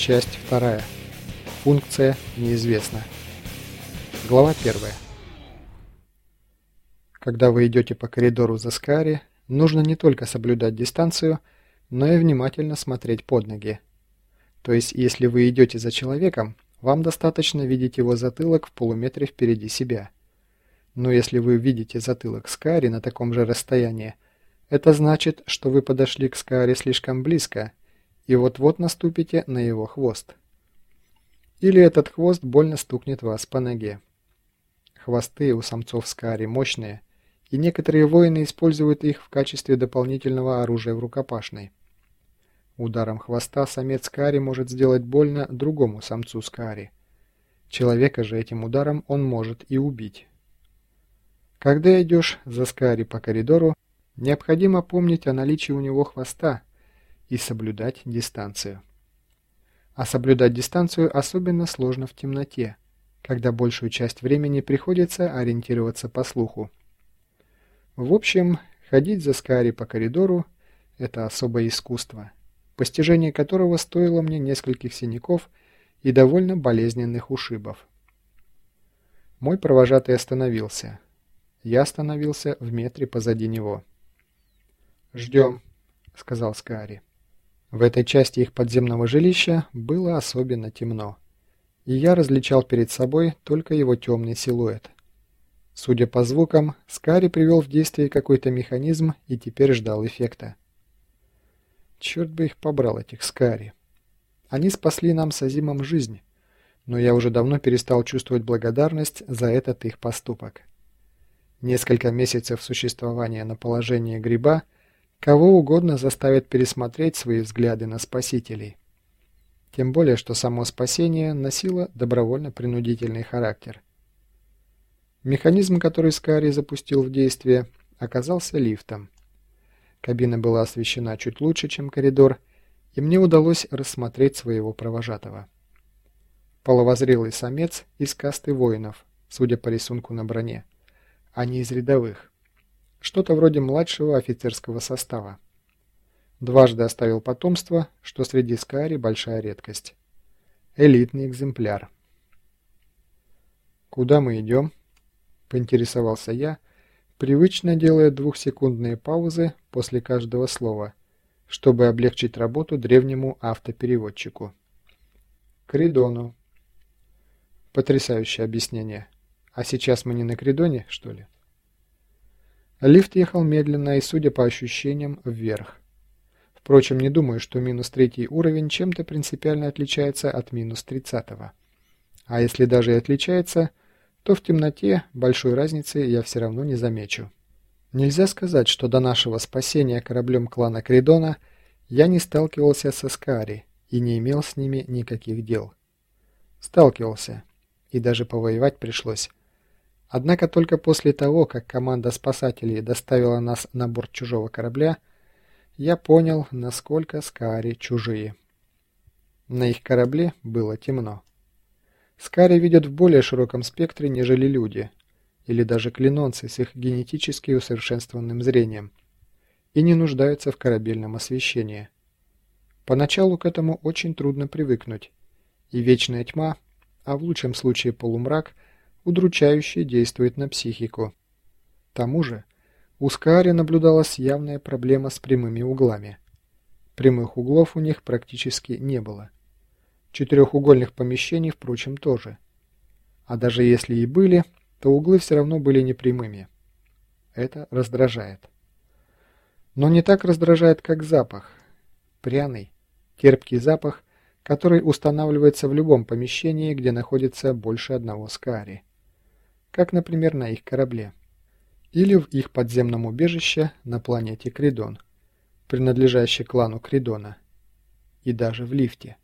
Часть вторая. Функция неизвестна. Глава первая. Когда вы идете по коридору за Скари, нужно не только соблюдать дистанцию, но и внимательно смотреть под ноги. То есть, если вы идете за человеком, вам достаточно видеть его затылок в полуметре впереди себя. Но если вы видите затылок Скари на таком же расстоянии, это значит, что вы подошли к Скари слишком близко и вот-вот наступите на его хвост. Или этот хвост больно стукнет вас по ноге. Хвосты у самцов Скари мощные, и некоторые воины используют их в качестве дополнительного оружия в рукопашной. Ударом хвоста самец Скари может сделать больно другому самцу Скари. Человека же этим ударом он может и убить. Когда идешь за Скари по коридору, необходимо помнить о наличии у него хвоста и соблюдать дистанцию. А соблюдать дистанцию особенно сложно в темноте, когда большую часть времени приходится ориентироваться по слуху. В общем, ходить за Скари по коридору – это особое искусство, постижение которого стоило мне нескольких синяков и довольно болезненных ушибов. Мой провожатый остановился. Я остановился в метре позади него. «Ждем», — сказал Скари. В этой части их подземного жилища было особенно темно, и я различал перед собой только его темный силуэт. Судя по звукам, Скари привел в действие какой-то механизм и теперь ждал эффекта. Черт бы их побрал, этих Скари. Они спасли нам с Азимом жизнь, но я уже давно перестал чувствовать благодарность за этот их поступок. Несколько месяцев существования на положении гриба – Кого угодно заставит пересмотреть свои взгляды на спасителей. Тем более, что само спасение носило добровольно-принудительный характер. Механизм, который Скари запустил в действие, оказался лифтом. Кабина была освещена чуть лучше, чем коридор, и мне удалось рассмотреть своего провожатого. Половозрелый самец из касты воинов, судя по рисунку на броне, а не из рядовых. Что-то вроде младшего офицерского состава. Дважды оставил потомство, что среди скари большая редкость. Элитный экземпляр. «Куда мы идем?» – поинтересовался я, привычно делая двухсекундные паузы после каждого слова, чтобы облегчить работу древнему автопереводчику. «Кридону». Потрясающее объяснение. А сейчас мы не на Кридоне, что ли? Лифт ехал медленно и, судя по ощущениям, вверх. Впрочем, не думаю, что минус третий уровень чем-то принципиально отличается от минус тридцатого. А если даже и отличается, то в темноте большой разницы я все равно не замечу. Нельзя сказать, что до нашего спасения кораблем клана Кридона я не сталкивался со Скари и не имел с ними никаких дел. Сталкивался, и даже повоевать пришлось. Однако только после того, как команда спасателей доставила нас на борт чужого корабля, я понял, насколько Скари чужие. На их корабле было темно. Скари видят в более широком спектре, нежели люди, или даже клинонцы с их генетически усовершенствованным зрением, и не нуждаются в корабельном освещении. Поначалу к этому очень трудно привыкнуть, и вечная тьма, а в лучшем случае полумрак – удручающе действует на психику. К тому же у Скаари наблюдалась явная проблема с прямыми углами. Прямых углов у них практически не было. Четырехугольных помещений, впрочем, тоже. А даже если и были, то углы все равно были непрямыми. Это раздражает. Но не так раздражает, как запах. Пряный, терпкий запах, который устанавливается в любом помещении, где находится больше одного скари как, например, на их корабле, или в их подземном убежище на планете Кридон, принадлежащей клану Кридона, и даже в лифте.